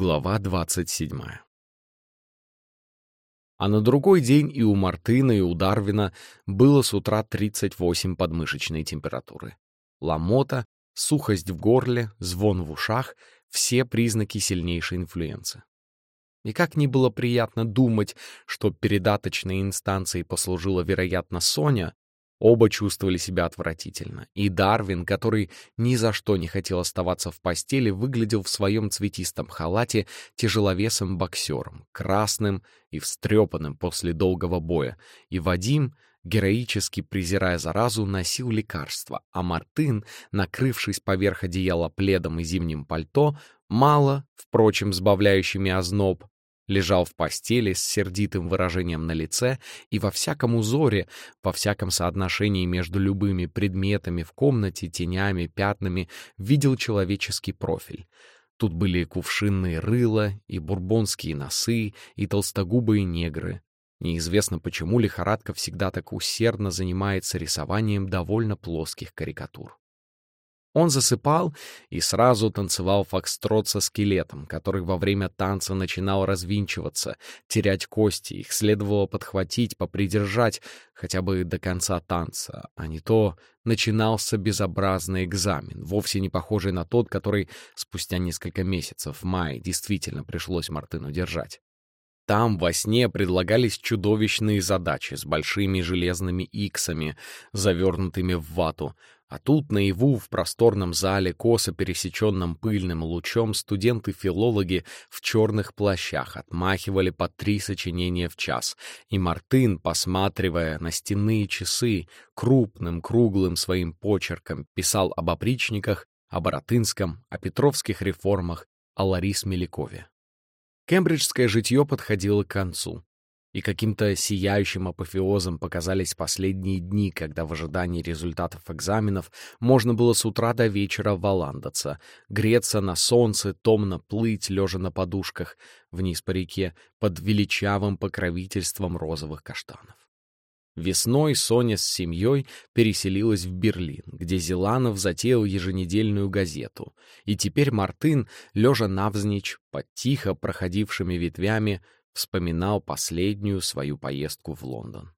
Глава 27. А на другой день и у Мартына, и у Дарвина было с утра 38 подмышечной температуры. Ломота, сухость в горле, звон в ушах — все признаки сильнейшей инфлюенции. И как ни было приятно думать, что передаточной инстанцией послужила, вероятно, Соня, Оба чувствовали себя отвратительно, и Дарвин, который ни за что не хотел оставаться в постели, выглядел в своем цветистом халате тяжеловесым боксером, красным и встрепанным после долгого боя, и Вадим, героически презирая заразу, носил лекарства, а Мартын, накрывшись поверх одеяла пледом и зимним пальто, мало, впрочем, сбавляющими озноб, лежал в постели с сердитым выражением на лице и во всяком узоре, во всяком соотношении между любыми предметами в комнате, тенями, пятнами, видел человеческий профиль. Тут были кувшинные рыла, и бурбонские носы, и толстогубые негры. Неизвестно, почему лихорадка всегда так усердно занимается рисованием довольно плоских карикатур. Он засыпал и сразу танцевал фокстрот со скелетом, который во время танца начинал развинчиваться, терять кости, их следовало подхватить, попридержать хотя бы до конца танца, а не то начинался безобразный экзамен, вовсе не похожий на тот, который спустя несколько месяцев в мае действительно пришлось Мартыну держать. Там во сне предлагались чудовищные задачи с большими железными иксами, завернутыми в вату, а тут наяву в просторном зале, косо пересеченном пыльным лучом, студенты-филологи в черных плащах отмахивали по три сочинения в час, и Мартын, посматривая на стенные часы, крупным круглым своим почерком писал об опричниках, о Боротынском, о петровских реформах, о Ларис Меликове. Кембриджское житье подходило к концу и каким-то сияющим апофеозом показались последние дни, когда в ожидании результатов экзаменов можно было с утра до вечера валандаться, греться на солнце, томно плыть, лежа на подушках, вниз по реке, под величавым покровительством розовых каштанов. Весной Соня с семьей переселилась в Берлин, где Зеланов затеял еженедельную газету, и теперь Мартын, лежа навзничь под тихо проходившими ветвями, вспоминал последнюю свою поездку в Лондон.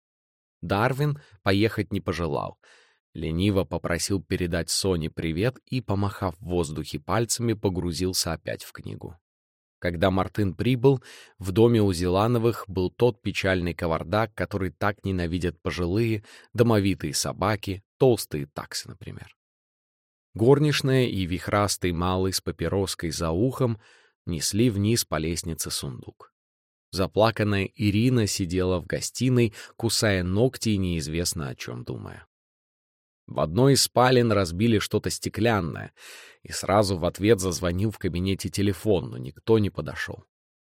Дарвин поехать не пожелал. Лениво попросил передать Соне привет и, помахав в воздухе пальцами, погрузился опять в книгу. Когда Мартын прибыл, в доме у Зелановых был тот печальный кавардак, который так ненавидят пожилые, домовитые собаки, толстые таксы, например. Горничная и вихрастый малый с папироской за ухом несли вниз по лестнице сундук. Заплаканная Ирина сидела в гостиной, кусая ногти и неизвестно о чем думая. В одной из спален разбили что-то стеклянное, и сразу в ответ зазвонил в кабинете телефон, но никто не подошел.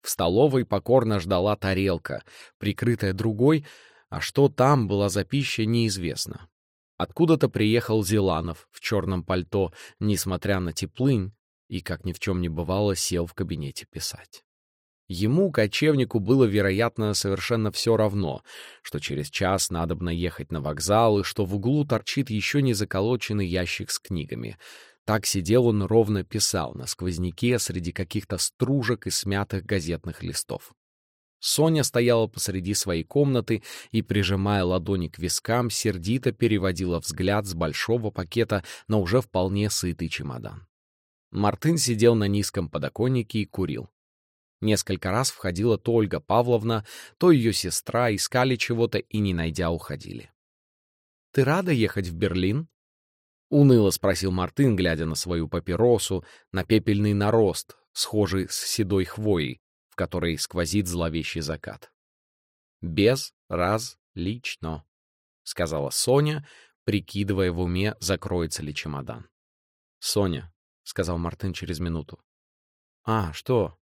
В столовой покорно ждала тарелка, прикрытая другой, а что там была за пища, неизвестно. Откуда-то приехал Зеланов в черном пальто, несмотря на теплынь, и, как ни в чем не бывало, сел в кабинете писать. Ему, кочевнику, было, вероятно, совершенно все равно, что через час надобно ехать на вокзал и что в углу торчит еще не заколоченный ящик с книгами. Так сидел он ровно писал на сквозняке среди каких-то стружек и смятых газетных листов. Соня стояла посреди своей комнаты и, прижимая ладони к вискам, сердито переводила взгляд с большого пакета на уже вполне сытый чемодан. Мартын сидел на низком подоконнике и курил. Несколько раз входила то Ольга Павловна, то ее сестра, искали чего-то и, не найдя, уходили. «Ты рада ехать в Берлин?» — уныло спросил Мартын, глядя на свою папиросу, на пепельный нарост, схожий с седой хвоей, в которой сквозит зловещий закат. «Без раз лично», — сказала Соня, прикидывая в уме, закроется ли чемодан. «Соня», — сказал Мартын через минуту. «А, что?»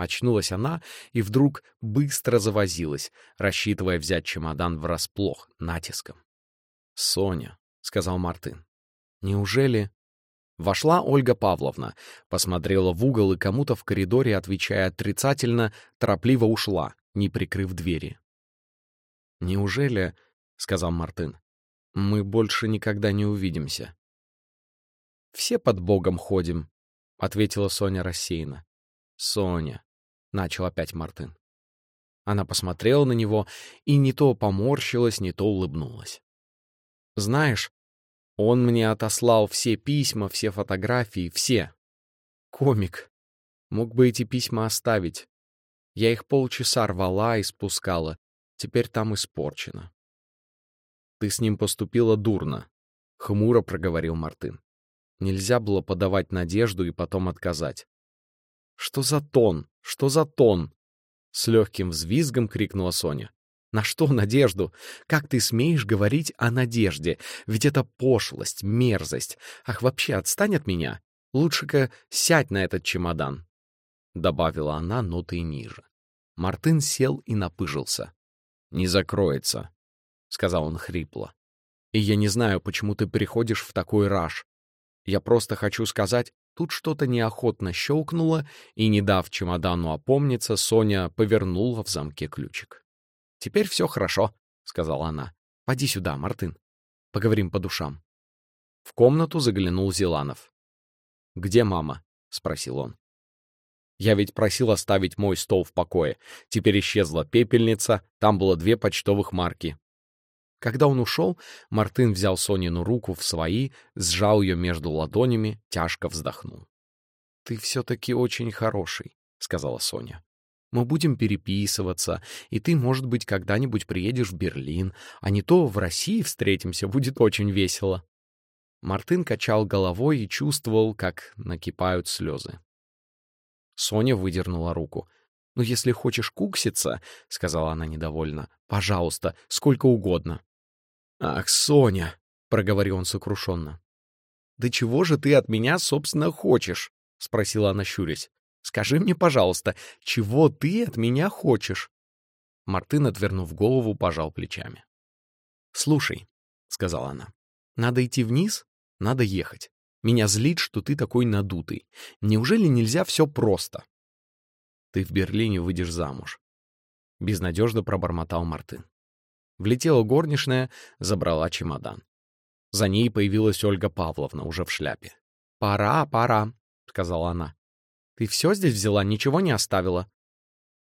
Очнулась она и вдруг быстро завозилась, рассчитывая взять чемодан врасплох, натиском. «Соня», — сказал Мартын, — «неужели...» Вошла Ольга Павловна, посмотрела в угол и кому-то в коридоре, отвечая отрицательно, торопливо ушла, не прикрыв двери. «Неужели, — сказал Мартын, — мы больше никогда не увидимся?» «Все под Богом ходим», — ответила Соня рассеянно. «Соня», — начал опять Мартын. Она посмотрела на него и не то поморщилась, не то улыбнулась. «Знаешь, он мне отослал все письма, все фотографии, все. Комик. Мог бы эти письма оставить. Я их полчаса рвала и спускала. Теперь там испорчено. Ты с ним поступила дурно, — хмуро проговорил Мартын. Нельзя было подавать надежду и потом отказать. «Что за тон? Что за тон?» С легким взвизгом крикнула Соня. «На что надежду? Как ты смеешь говорить о надежде? Ведь это пошлость, мерзость. Ах, вообще отстань от меня. Лучше-ка сядь на этот чемодан», — добавила она нотой ниже. Мартын сел и напыжился. «Не закроется», — сказал он хрипло. «И я не знаю, почему ты приходишь в такой раж. Я просто хочу сказать, тут что-то неохотно щелкнуло, и, не дав чемодану опомниться, Соня повернула в замке ключик. «Теперь все хорошо», — сказала она. «Поди сюда, Мартын. Поговорим по душам». В комнату заглянул Зеланов. «Где мама?» — спросил он. Я ведь просил оставить мой стол в покое. Теперь исчезла пепельница, там было две почтовых марки. Когда он ушел, Мартын взял Сонину руку в свои, сжал ее между ладонями, тяжко вздохнул. «Ты все-таки очень хороший», — сказала Соня. «Мы будем переписываться, и ты, может быть, когда-нибудь приедешь в Берлин, а не то в России встретимся, будет очень весело». Мартын качал головой и чувствовал, как накипают слезы. Соня выдернула руку. «Ну, если хочешь кукситься, — сказала она недовольно, — пожалуйста, сколько угодно». «Ах, Соня!» — проговорил он сокрушенно. «Да чего же ты от меня, собственно, хочешь?» — спросила она, щурясь. «Скажи мне, пожалуйста, чего ты от меня хочешь?» Мартын, отвернув голову, пожал плечами. «Слушай», — сказала она, — «надо идти вниз, надо ехать. Меня злит, что ты такой надутый. Неужели нельзя все просто? Ты в Берлине выйдешь замуж. Безнадежно пробормотал Мартын. Влетела горничная, забрала чемодан. За ней появилась Ольга Павловна, уже в шляпе. «Пора, пора», — сказала она. «Ты все здесь взяла, ничего не оставила?»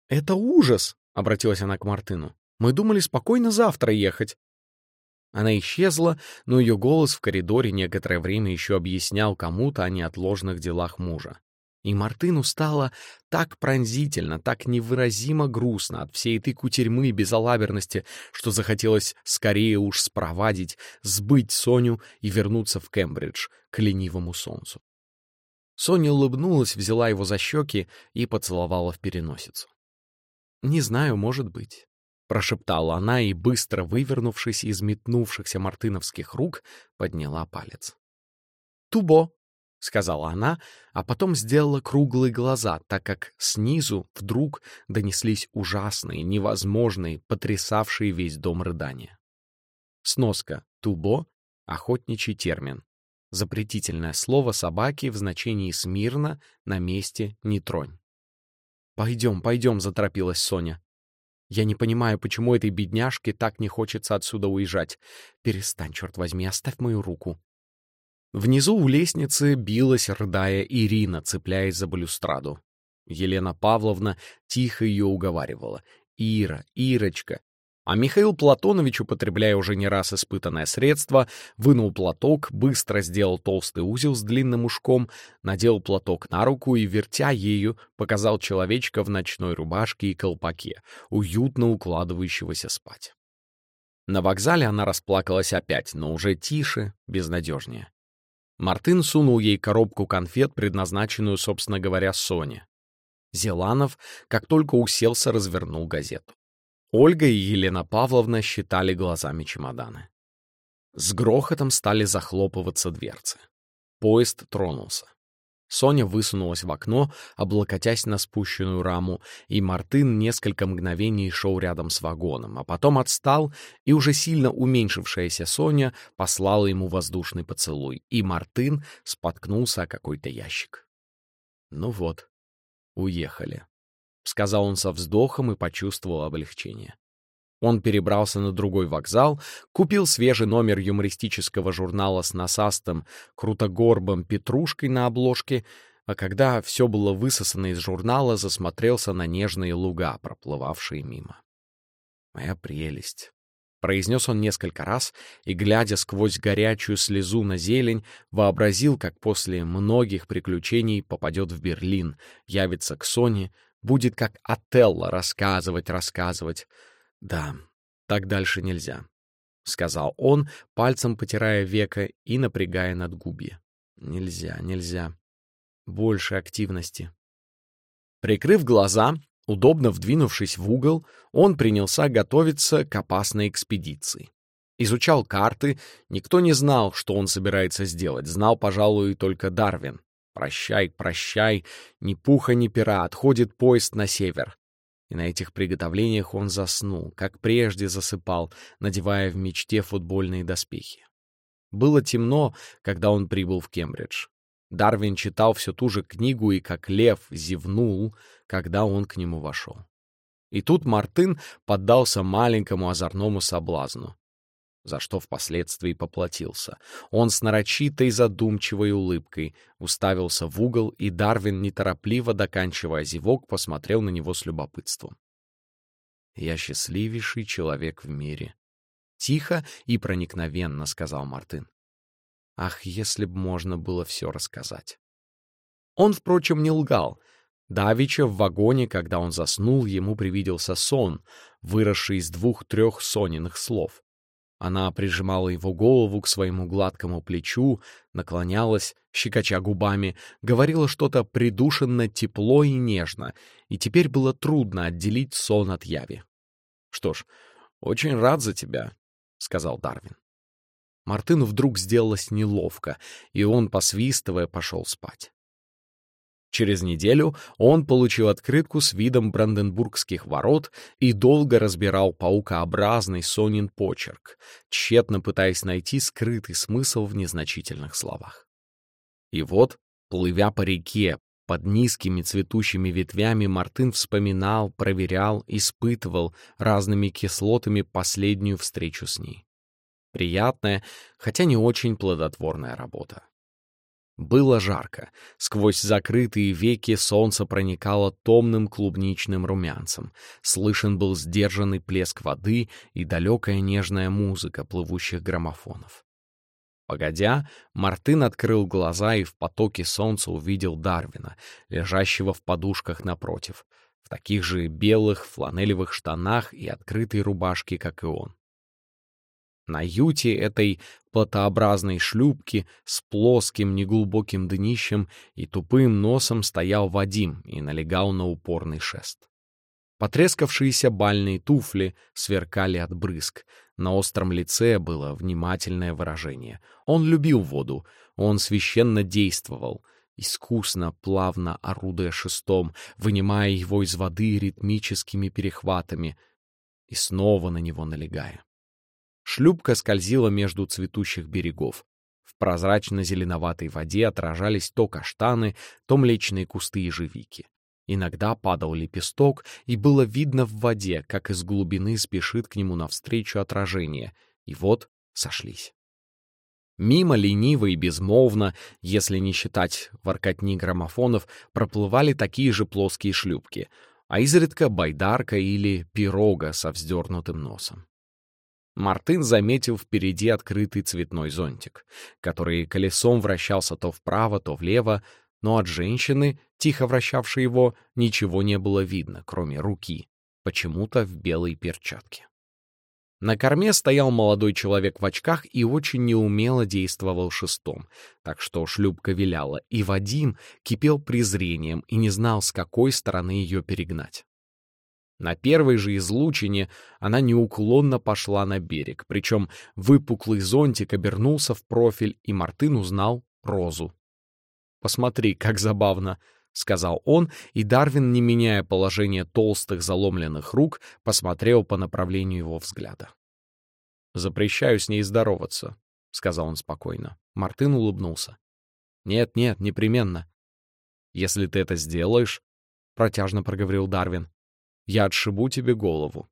«Это ужас!» — обратилась она к Мартыну. «Мы думали спокойно завтра ехать. Она исчезла, но ее голос в коридоре некоторое время еще объяснял кому-то о неотложных делах мужа. И Мартыну стало так пронзительно, так невыразимо грустно от всей этой кутерьмы и безалаберности, что захотелось скорее уж спровадить, сбыть Соню и вернуться в Кембридж к ленивому солнцу. Соня улыбнулась, взяла его за щеки и поцеловала в переносицу. «Не знаю, может быть прошептала она и, быстро вывернувшись из метнувшихся мартыновских рук, подняла палец. «Тубо!» — сказала она, а потом сделала круглые глаза, так как снизу вдруг донеслись ужасные, невозможные, потрясавшие весь дом рыдания. Сноска «тубо» — охотничий термин. Запретительное слово собаки в значении «смирно», «на месте», «не тронь». «Пойдем, пойдем», — заторопилась Соня. Я не понимаю, почему этой бедняжке так не хочется отсюда уезжать. Перестань, черт возьми, оставь мою руку. Внизу у лестницы билась, рыдая, Ирина, цепляясь за балюстраду. Елена Павловна тихо ее уговаривала. «Ира, Ирочка, а Михаил Платонович, употребляя уже не раз испытанное средство, вынул платок, быстро сделал толстый узел с длинным ушком, надел платок на руку и, вертя ею, показал человечка в ночной рубашке и колпаке, уютно укладывающегося спать. На вокзале она расплакалась опять, но уже тише, безнадежнее. Мартын сунул ей коробку конфет, предназначенную, собственно говоря, Соне. Зеланов, как только уселся, развернул газету. Ольга и Елена Павловна считали глазами чемоданы. С грохотом стали захлопываться дверцы. Поезд тронулся. Соня высунулась в окно, облокотясь на спущенную раму, и Мартын несколько мгновений шел рядом с вагоном, а потом отстал, и уже сильно уменьшившаяся Соня послала ему воздушный поцелуй, и Мартын споткнулся о какой-то ящик. Ну вот, уехали. — сказал он со вздохом и почувствовал облегчение. Он перебрался на другой вокзал, купил свежий номер юмористического журнала с насастым, крутогорбом Петрушкой на обложке, а когда все было высосано из журнала, засмотрелся на нежные луга, проплывавшие мимо. «Моя прелесть», — произнес он несколько раз и, глядя сквозь горячую слезу на зелень, вообразил, как после многих приключений попадет в Берлин, явится к Соне, будет как Отелло рассказывать, рассказывать. Да, так дальше нельзя, — сказал он, пальцем потирая века и напрягая надгубье. Нельзя, нельзя. Больше активности. Прикрыв глаза, Удобно вдвинувшись в угол, он принялся готовиться к опасной экспедиции. Изучал карты, никто не знал, что он собирается сделать, знал, пожалуй, только Дарвин. «Прощай, прощай, ни пуха, ни пера, отходит поезд на север». И на этих приготовлениях он заснул, как прежде засыпал, надевая в мечте футбольные доспехи. Было темно, когда он прибыл в Кембридж. Дарвин читал всю ту же книгу и как лев зевнул, когда он к нему вошел. И тут Мартын поддался маленькому озорному соблазну, за что впоследствии поплатился. Он с нарочитой задумчивой улыбкой уставился в угол, и Дарвин, неторопливо доканчивая зевок, посмотрел на него с любопытством. «Я счастливейший человек в мире», — тихо и проникновенно сказал Мартын. Ах, если б можно было все рассказать. Он, впрочем, не лгал. Давича в вагоне, когда он заснул, ему привиделся сон, выросший из двух-трех Сониных слов. Она прижимала его голову к своему гладкому плечу, наклонялась, щекоча губами, говорила что-то придушенно тепло и нежно, и теперь было трудно отделить сон от яви. «Что ж, очень рад за тебя», — сказал Дарвин. Мартыну вдруг сделалось неловко, и он, посвистывая, пошел спать. Через неделю он получил открытку с видом Бранденбургских ворот и долго разбирал паукообразный Сонин почерк, тщетно пытаясь найти скрытый смысл в незначительных словах. И вот, плывя по реке, под низкими цветущими ветвями Мартын вспоминал, проверял, испытывал разными кислотами последнюю встречу с ней. Приятная, хотя не очень плодотворная работа. Было жарко. Сквозь закрытые веки солнце проникало томным клубничным румянцем. Слышен был сдержанный плеск воды и далекая нежная музыка плывущих граммофонов. Погодя, Мартын открыл глаза и в потоке солнца увидел Дарвина, лежащего в подушках напротив, в таких же белых фланелевых штанах и открытой рубашке, как и он. На юте этой платообразной шлюпки с плоским неглубоким днищем и тупым носом стоял Вадим и налегал на упорный шест. Потрескавшиеся бальные туфли сверкали от брызг. На остром лице было внимательное выражение. Он любил воду, он священно действовал, искусно, плавно орудуя шестом, вынимая его из воды ритмическими перехватами и снова на него налегая. Шлюпка скользила между цветущих берегов. В прозрачно-зеленоватой воде отражались то каштаны, то млечные кусты ежевики. Иногда падал лепесток, и было видно в воде, как из глубины спешит к нему навстречу отражение. И вот сошлись. Мимо лениво и безмолвно, если не считать воркотни граммофонов, проплывали такие же плоские шлюпки, а изредка байдарка или пирога со вздернутым носом. Мартын заметил впереди открытый цветной зонтик, который колесом вращался то вправо, то влево, но от женщины, тихо вращавшей его, ничего не было видно, кроме руки, почему-то в белой перчатке. На корме стоял молодой человек в очках и очень неумело действовал шестом, так что шлюпка виляла, и Вадим кипел презрением и не знал, с какой стороны ее перегнать. На первой же излучине она неуклонно пошла на берег, причем выпуклый зонтик обернулся в профиль, и Мартын узнал Розу. «Посмотри, как забавно!» — сказал он, и Дарвин, не меняя положение толстых заломленных рук, посмотрел по направлению его взгляда. «Запрещаю с ней здороваться», — сказал он спокойно. Мартын улыбнулся. «Нет, нет, непременно». «Если ты это сделаешь», — протяжно проговорил Дарвин, я отшибу тебе голову.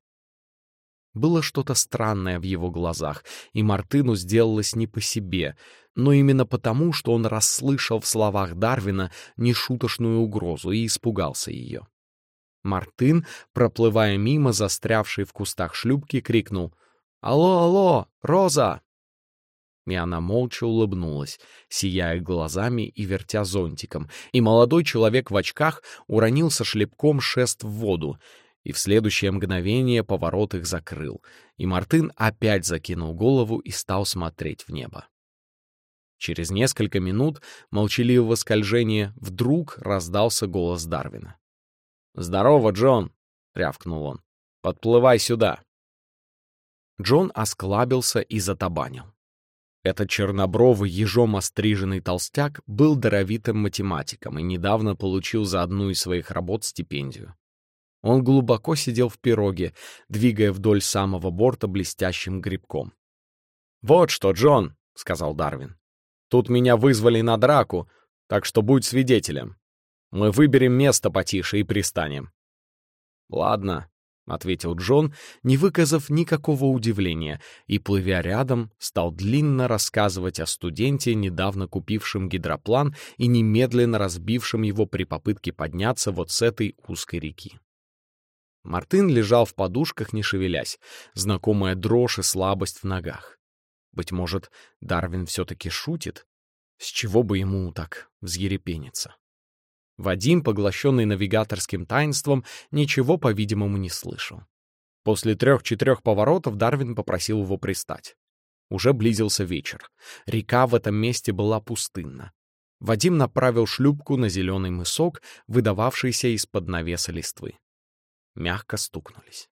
Было что-то странное в его глазах, и Мартыну сделалось не по себе, но именно потому, что он расслышал в словах Дарвина нешуточную угрозу и испугался ее. Мартын, проплывая мимо застрявшей в кустах шлюпки, крикнул «Алло, алло, Роза!» И она молча улыбнулась, сияя глазами и вертя зонтиком, и молодой человек в очках уронил со шлепком шест в воду, и в следующее мгновение поворот их закрыл, и Мартын опять закинул голову и стал смотреть в небо. Через несколько минут молчаливого скольжения вдруг раздался голос Дарвина. «Здорово, Джон!» — рявкнул он. «Подплывай сюда!» Джон осклабился и затабанил. Этот чернобровый, ежом остриженный толстяк был даровитым математиком и недавно получил за одну из своих работ стипендию. Он глубоко сидел в пироге, двигая вдоль самого борта блестящим грибком. «Вот что, Джон!» — сказал Дарвин. «Тут меня вызвали на драку, так что будь свидетелем. Мы выберем место потише и пристанем». «Ладно», — ответил Джон, не выказав никакого удивления, и, плывя рядом, стал длинно рассказывать о студенте, недавно купившем гидроплан и немедленно разбившем его при попытке подняться вот с этой узкой реки. Мартын лежал в подушках, не шевелясь, знакомая дрожь и слабость в ногах. Быть может, Дарвин все-таки шутит? С чего бы ему так взъерепениться? Вадим, поглощенный навигаторским таинством, ничего, по-видимому, не слышал. После трех-четырех поворотов Дарвин попросил его пристать. Уже близился вечер. Река в этом месте была пустынна. Вадим направил шлюпку на зеленый мысок, выдававшийся из-под навеса листвы мягко стукнулись.